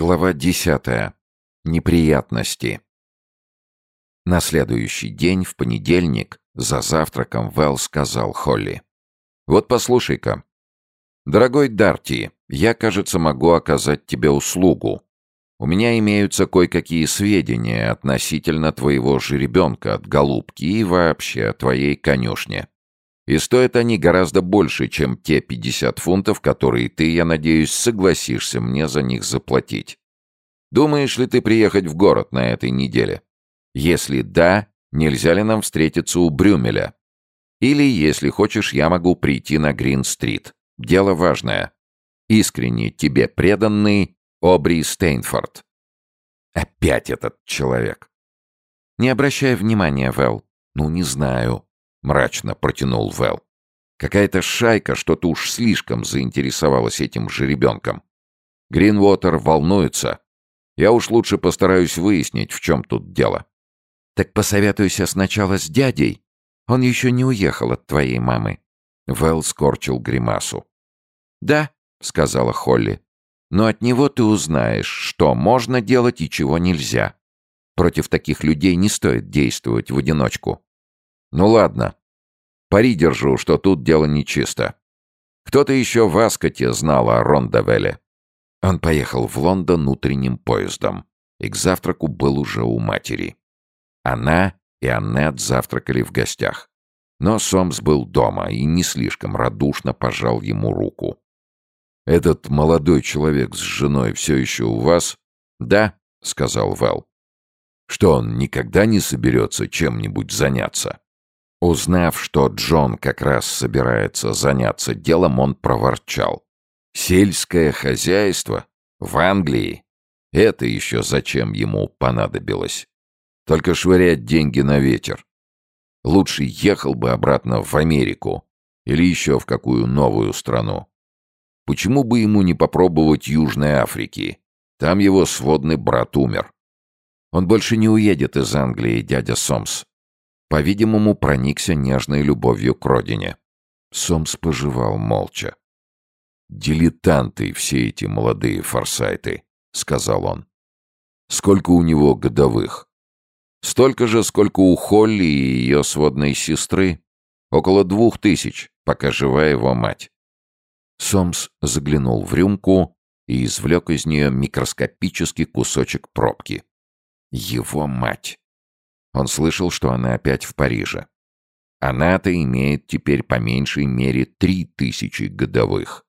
Глава десятая. Неприятности. На следующий день, в понедельник, за завтраком Вэл сказал Холли. «Вот послушай-ка. Дорогой Дарти, я, кажется, могу оказать тебе услугу. У меня имеются кое-какие сведения относительно твоего жеребенка от голубки и вообще о твоей конюшне. И стоят они гораздо больше, чем те 50 фунтов, которые ты, я надеюсь, согласишься мне за них заплатить. Думаешь ли ты приехать в город на этой неделе? Если да, нельзя ли нам встретиться у Брюмеля? Или, если хочешь, я могу прийти на Грин-стрит. Дело важное. Искренне тебе преданный Обри Стейнфорд. Опять этот человек. Не обращай внимания, Вэл. Ну, не знаю. — мрачно протянул Вэл. «Какая-то шайка что-то уж слишком заинтересовалась этим жеребенком. Гринвотер волнуется. Я уж лучше постараюсь выяснить, в чем тут дело». «Так посоветуйся сначала с дядей. Он еще не уехал от твоей мамы». Вэл скорчил гримасу. «Да», — сказала Холли, — «но от него ты узнаешь, что можно делать и чего нельзя. Против таких людей не стоит действовать в одиночку». Ну ладно. Пари держу, что тут дело нечисто. Кто-то еще в Аскоте знал о Рондавеле. Он поехал в Лондон утренним поездом и к завтраку был уже у матери. Она и Аннет завтракали в гостях. Но Сомс был дома и не слишком радушно пожал ему руку. «Этот молодой человек с женой все еще у вас?» «Да», — сказал Вэл. «Что он никогда не соберется чем-нибудь заняться?» Узнав, что Джон как раз собирается заняться делом, он проворчал. «Сельское хозяйство? В Англии? Это еще зачем ему понадобилось? Только швырять деньги на ветер. Лучше ехал бы обратно в Америку или еще в какую новую страну. Почему бы ему не попробовать Южной Африки? Там его сводный брат умер. Он больше не уедет из Англии, дядя Сомс. По-видимому, проникся нежной любовью к родине. Сомс пожевал молча. «Дилетанты все эти молодые форсайты», — сказал он. «Сколько у него годовых?» «Столько же, сколько у Холли и ее сводной сестры. Около двух тысяч, пока жива его мать». Сомс заглянул в рюмку и извлек из нее микроскопический кусочек пробки. Его мать. Он слышал, что она опять в Париже. Она-то имеет теперь по меньшей мере три тысячи годовых.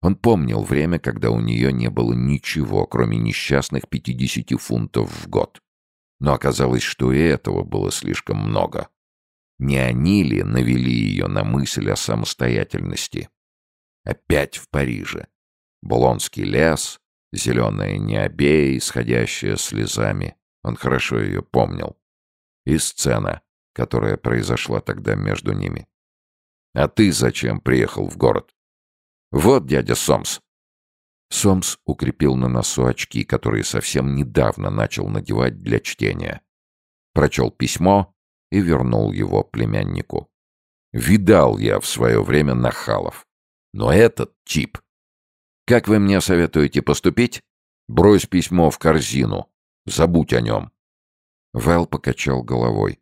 Он помнил время, когда у нее не было ничего, кроме несчастных 50 фунтов в год. Но оказалось, что и этого было слишком много. Не они ли навели ее на мысль о самостоятельности? Опять в Париже. Булонский лес, зеленая необея, исходящая слезами. Он хорошо ее помнил и сцена, которая произошла тогда между ними. «А ты зачем приехал в город?» «Вот дядя Сомс». Сомс укрепил на носу очки, которые совсем недавно начал надевать для чтения. Прочел письмо и вернул его племяннику. «Видал я в свое время нахалов. Но этот тип...» «Как вы мне советуете поступить?» «Брось письмо в корзину. Забудь о нем. Вэл покачал головой.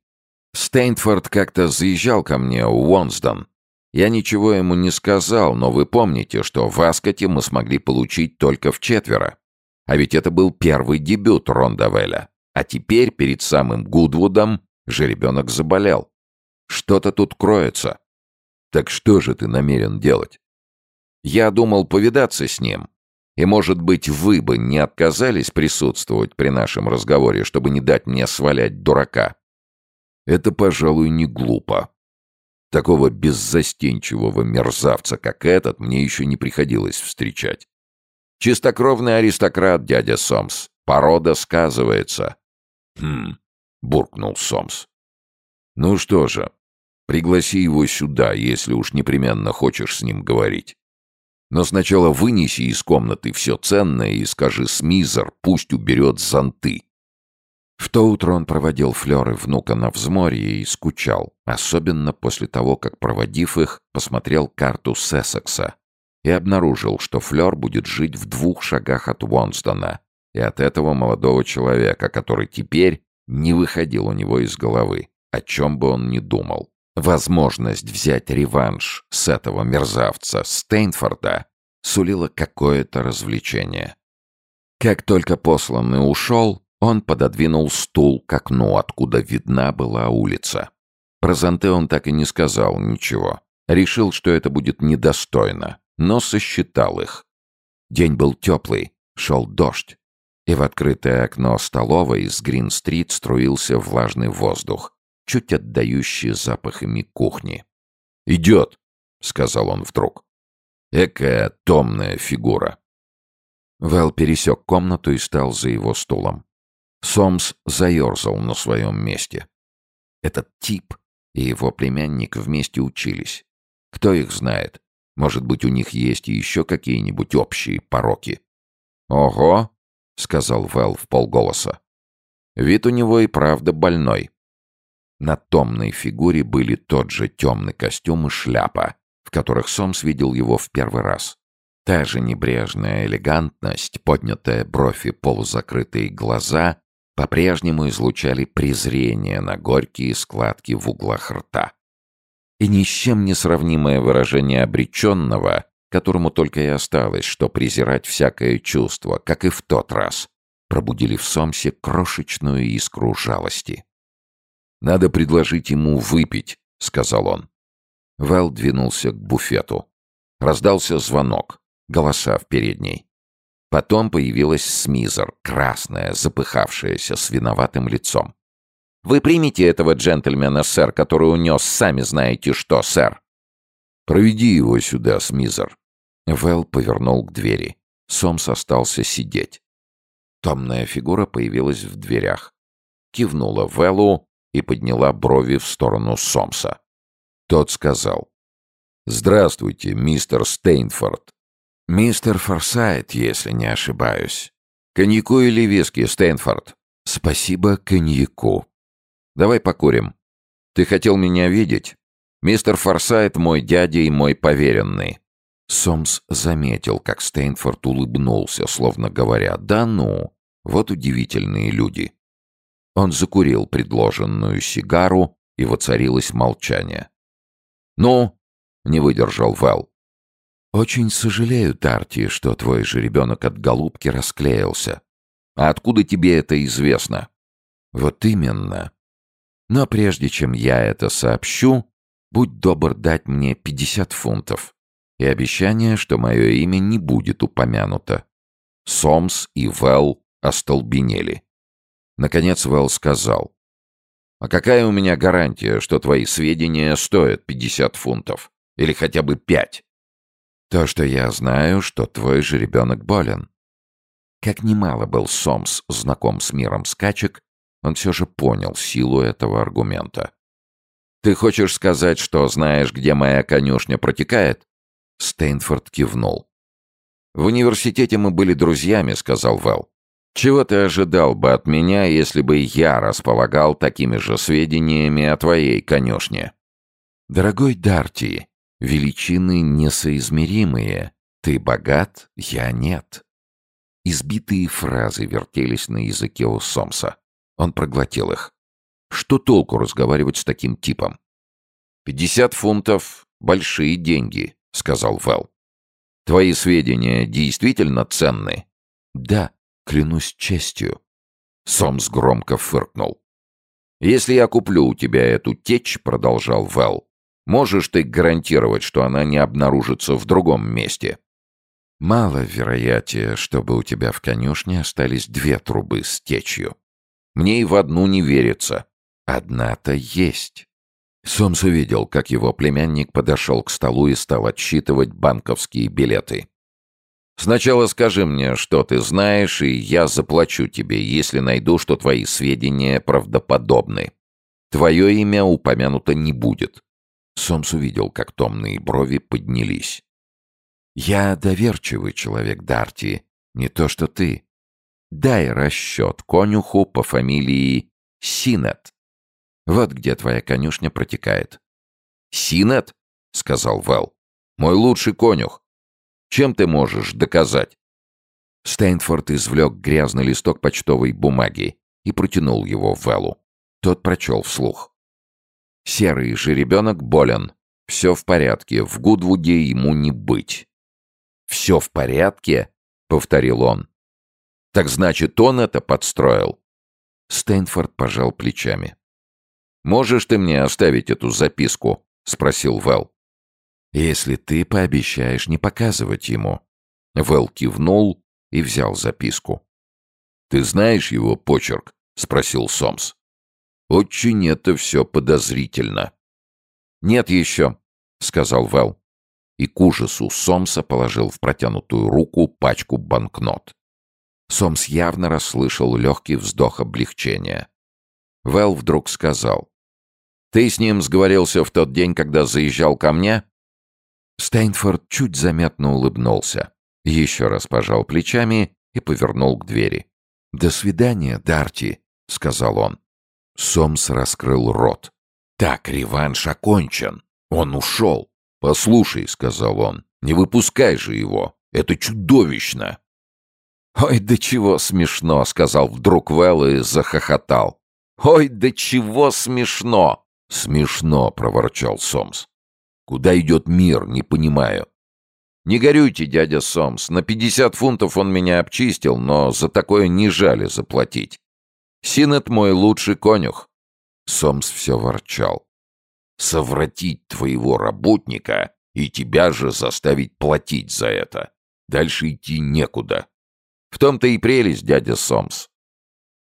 «Стейнфорд как-то заезжал ко мне у Уонсдон. Я ничего ему не сказал, но вы помните, что в Аскоте мы смогли получить только в четверо. А ведь это был первый дебют Рондавеля. А теперь, перед самым Гудвудом, жеребенок заболел. Что-то тут кроется. Так что же ты намерен делать? Я думал повидаться с ним, и, может быть, вы бы не отказались присутствовать при нашем разговоре, чтобы не дать мне свалять дурака? Это, пожалуй, не глупо. Такого беззастенчивого мерзавца, как этот, мне еще не приходилось встречать. Чистокровный аристократ, дядя Сомс. Порода сказывается. Хм, буркнул Сомс. Ну что же, пригласи его сюда, если уж непременно хочешь с ним говорить. Но сначала вынеси из комнаты все ценное и скажи Смизер, пусть уберет зонты. В то утро он проводил Флёр и внука на взморье и скучал, особенно после того, как, проводив их, посмотрел карту Сессекса и обнаружил, что Флёр будет жить в двух шагах от Уонстона и от этого молодого человека, который теперь не выходил у него из головы, о чем бы он ни думал. Возможность взять реванш с этого мерзавца Стейнфорда сулила какое-то развлечение. Как только посланный ушел, он пододвинул стул к окну, откуда видна была улица. Про Занте он так и не сказал ничего. Решил, что это будет недостойно, но сосчитал их. День был теплый, шел дождь, и в открытое окно столовой с Грин-стрит струился влажный воздух, чуть отдающий запахами кухни. «Идет!» — сказал он вдруг. «Экая томная фигура!» Вэл пересек комнату и стал за его стулом. Сомс заерзал на своем месте. Этот тип и его племянник вместе учились. Кто их знает? Может быть, у них есть еще какие-нибудь общие пороки? «Ого!» — сказал Вэл в полголоса. Вид у него и правда больной. На томной фигуре были тот же темный костюм и шляпа, в которых Сомс видел его в первый раз. Та же небрежная элегантность, поднятая бровь и полузакрытые глаза по-прежнему излучали презрение на горькие складки в углах рта. И ни с чем не сравнимое выражение обреченного, которому только и осталось, что презирать всякое чувство, как и в тот раз, пробудили в Сомсе крошечную искру жалости. «Надо предложить ему выпить», — сказал он. Вэл двинулся к буфету. Раздался звонок, голоса в передней. Потом появилась Смизер, красная, запыхавшаяся, с виноватым лицом. «Вы примете этого джентльмена, сэр, который унес сами знаете что, сэр?» «Проведи его сюда, Смизер». Вэл повернул к двери. Сомс остался сидеть. Томная фигура появилась в дверях. Кивнула Вэллу и подняла брови в сторону Сомса. Тот сказал. «Здравствуйте, мистер Стейнфорд. «Мистер Форсайт, если не ошибаюсь. Коньяку или виски, Стэнфорд?» «Спасибо коньяку. Давай покурим. Ты хотел меня видеть? Мистер Форсайт мой дядя и мой поверенный». Сомс заметил, как Стейнфорд улыбнулся, словно говоря, «Да ну, вот удивительные люди». Он закурил предложенную сигару, и воцарилось молчание. «Ну?» — не выдержал Вэл. «Очень сожалею, Тарти, что твой же ребенок от голубки расклеился. А откуда тебе это известно?» «Вот именно. Но прежде чем я это сообщу, будь добр дать мне пятьдесят фунтов и обещание, что мое имя не будет упомянуто». Сомс и Вэл остолбенели. Наконец Вэл сказал. «А какая у меня гарантия, что твои сведения стоят пятьдесят фунтов? Или хотя бы пять?» То, что я знаю, что твой же ребенок болен. Как немало был Сомс знаком с миром скачек, он все же понял силу этого аргумента. «Ты хочешь сказать, что знаешь, где моя конюшня протекает?» Стейнфорд кивнул. «В университете мы были друзьями», — сказал Вэл. «Чего ты ожидал бы от меня, если бы я располагал такими же сведениями о твоей конюшне?» «Дорогой Дарти, Величины несоизмеримые. Ты богат, я нет. Избитые фразы вертелись на языке у Сомса. Он проглотил их. Что толку разговаривать с таким типом? «Пятьдесят фунтов — большие деньги», — сказал Вэл. «Твои сведения действительно ценны?» «Да, клянусь честью». Сомс громко фыркнул. «Если я куплю у тебя эту течь», — продолжал Вэл, Можешь ты гарантировать, что она не обнаружится в другом месте?» «Мало вероятия, чтобы у тебя в конюшне остались две трубы с течью. Мне и в одну не верится. Одна-то есть». Сомс увидел, как его племянник подошел к столу и стал отсчитывать банковские билеты. «Сначала скажи мне, что ты знаешь, и я заплачу тебе, если найду, что твои сведения правдоподобны. Твое имя упомянуто не будет. Сомс увидел, как томные брови поднялись. «Я доверчивый человек, Дарти, не то что ты. Дай расчет конюху по фамилии Синет. Вот где твоя конюшня протекает». «Синет?» — сказал Вэл. «Мой лучший конюх. Чем ты можешь доказать?» Стейнфорд извлек грязный листок почтовой бумаги и протянул его Вэллу. Тот прочел вслух. «Серый жеребенок болен. Все в порядке. В Гудвуде ему не быть». «Все в порядке?» — повторил он. «Так значит, он это подстроил?» Стейнфорд пожал плечами. «Можешь ты мне оставить эту записку?» — спросил Вэл. «Если ты пообещаешь не показывать ему». Вэл кивнул и взял записку. «Ты знаешь его почерк?» — спросил Сомс. «Очень это все подозрительно». «Нет еще», — сказал Вэл. И к ужасу Сомса положил в протянутую руку пачку банкнот. Сомс явно расслышал легкий вздох облегчения. Вэл вдруг сказал. Ты с ним сговорился в тот день, когда заезжал ко мне?» Стейнфорд чуть заметно улыбнулся, еще раз пожал плечами и повернул к двери. «До свидания, Дарти», — сказал он. Сомс раскрыл рот. «Так, реванш окончен. Он ушел. Послушай», — сказал он, — «не выпускай же его. Это чудовищно». «Ой, да чего смешно», — сказал вдруг Вэлл и захохотал. «Ой, да чего смешно!» «Смешно», — проворчал Сомс. «Куда идет мир, не понимаю». «Не горюйте, дядя Сомс. На пятьдесят фунтов он меня обчистил, но за такое не жали заплатить. Синет мой лучший конюх». Сомс все ворчал. «Совратить твоего работника и тебя же заставить платить за это. Дальше идти некуда». «В том-то и прелесть, дядя Сомс.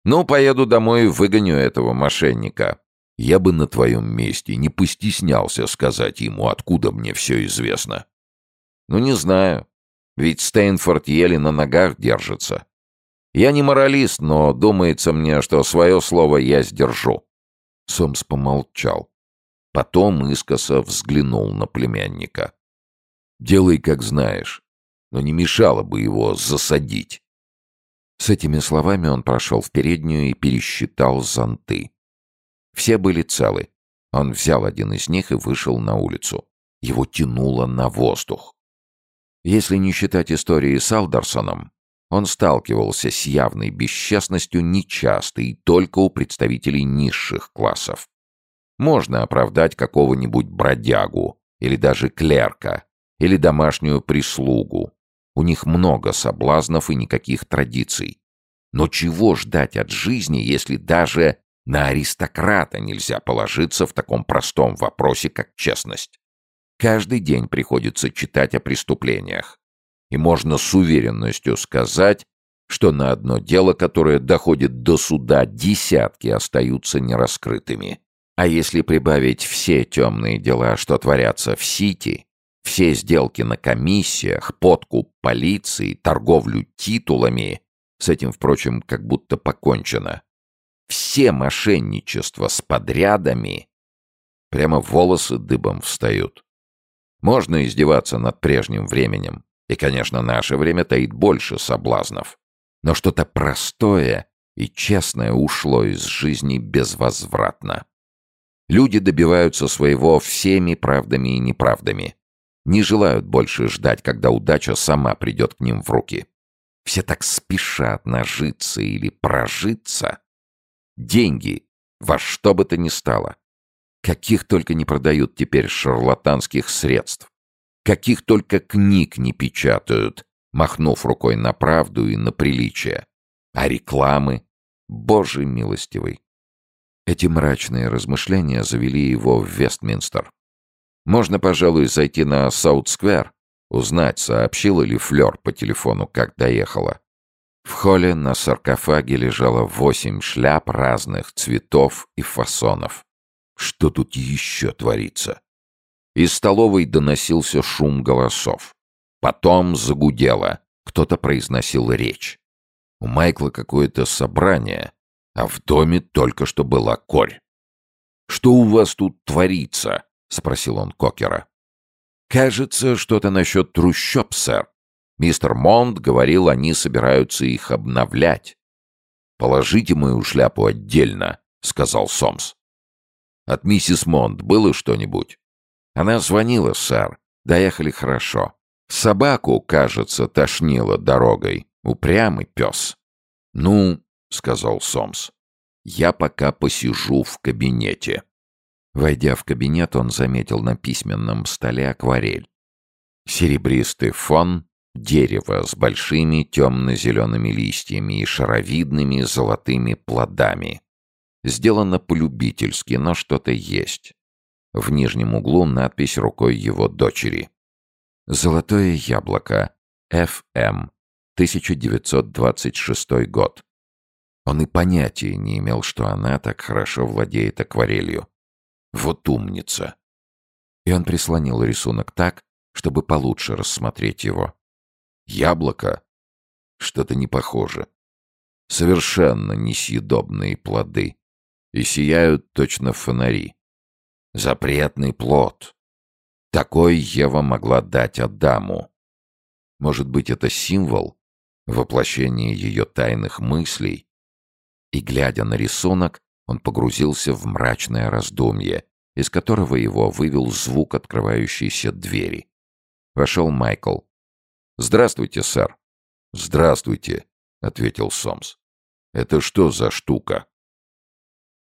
Ну, поеду домой и выгоню этого мошенника. Я бы на твоем месте не постеснялся сказать ему, откуда мне все известно. Ну, не знаю. Ведь Стейнфорд еле на ногах держится. Я не моралист, но думается мне, что свое слово я сдержу. Сомс помолчал. Потом искоса взглянул на племянника. «Делай, как знаешь, но не мешало бы его засадить». С этими словами он прошел в переднюю и пересчитал зонты. Все были целы. Он взял один из них и вышел на улицу. Его тянуло на воздух. Если не считать истории с Алдерсоном, он сталкивался с явной бесчестностью нечасто и только у представителей низших классов. Можно оправдать какого-нибудь бродягу, или даже клерка, или домашнюю прислугу. У них много соблазнов и никаких традиций. Но чего ждать от жизни, если даже на аристократа нельзя положиться в таком простом вопросе, как честность. Каждый день приходится читать о преступлениях. И можно с уверенностью сказать, что на одно дело, которое доходит до суда, десятки остаются нераскрытыми. А если прибавить все темные дела, что творятся в Сити, все сделки на комиссиях, подкуп полиции, торговлю титулами, с этим, впрочем, как будто покончено, все мошенничества с подрядами, прямо волосы дыбом встают. Можно издеваться над прежним временем, и, конечно, наше время таит больше соблазнов. Но что-то простое и честное ушло из жизни безвозвратно. Люди добиваются своего всеми правдами и неправдами. Не желают больше ждать, когда удача сама придет к ним в руки. Все так спешат нажиться или прожиться, Деньги. Во что бы то ни стало. Каких только не продают теперь шарлатанских средств. Каких только книг не печатают, махнув рукой на правду и на приличие. А рекламы? Боже милостивый. Эти мрачные размышления завели его в Вестминстер. Можно, пожалуй, зайти на Саут-сквер, узнать, сообщила ли Флёр по телефону, как доехала. В холле на саркофаге лежало восемь шляп разных цветов и фасонов. Что тут еще творится? Из столовой доносился шум голосов. Потом загудело. Кто-то произносил речь. У Майкла какое-то собрание, а в доме только что была корь. «Что у вас тут творится?» — спросил он Кокера. «Кажется, что-то насчет трущоб, сэр», Мистер Монт говорил, они собираются их обновлять. «Положите мою шляпу отдельно», — сказал Сомс. «От миссис Монт было что-нибудь?» «Она звонила, сэр. Доехали хорошо. Собаку, кажется, тошнило дорогой. Упрямый пес. «Ну, — сказал Сомс, — я пока посижу в кабинете». Войдя в кабинет, он заметил на письменном столе акварель. Серебристый фон, дерево с большими темно-зелеными листьями и шаровидными золотыми плодами. Сделано полюбительски, но что-то есть. В нижнем углу надпись рукой его дочери. «Золотое яблоко. Ф.М. 1926 год». Он и понятия не имел, что она так хорошо владеет акварелью. Вот умница. И он прислонил рисунок так, чтобы получше рассмотреть его. Яблоко? Что-то не похоже. Совершенно несъедобные плоды. И сияют точно фонари. Запретный плод. Такой Ева могла дать Адаму. Может быть, это символ, воплощение ее тайных мыслей? И, глядя на рисунок, он погрузился в мрачное раздумье, из которого его вывел звук открывающейся двери. Вошел Майкл. «Здравствуйте, сэр». «Здравствуйте», — ответил Сомс. «Это что за штука?»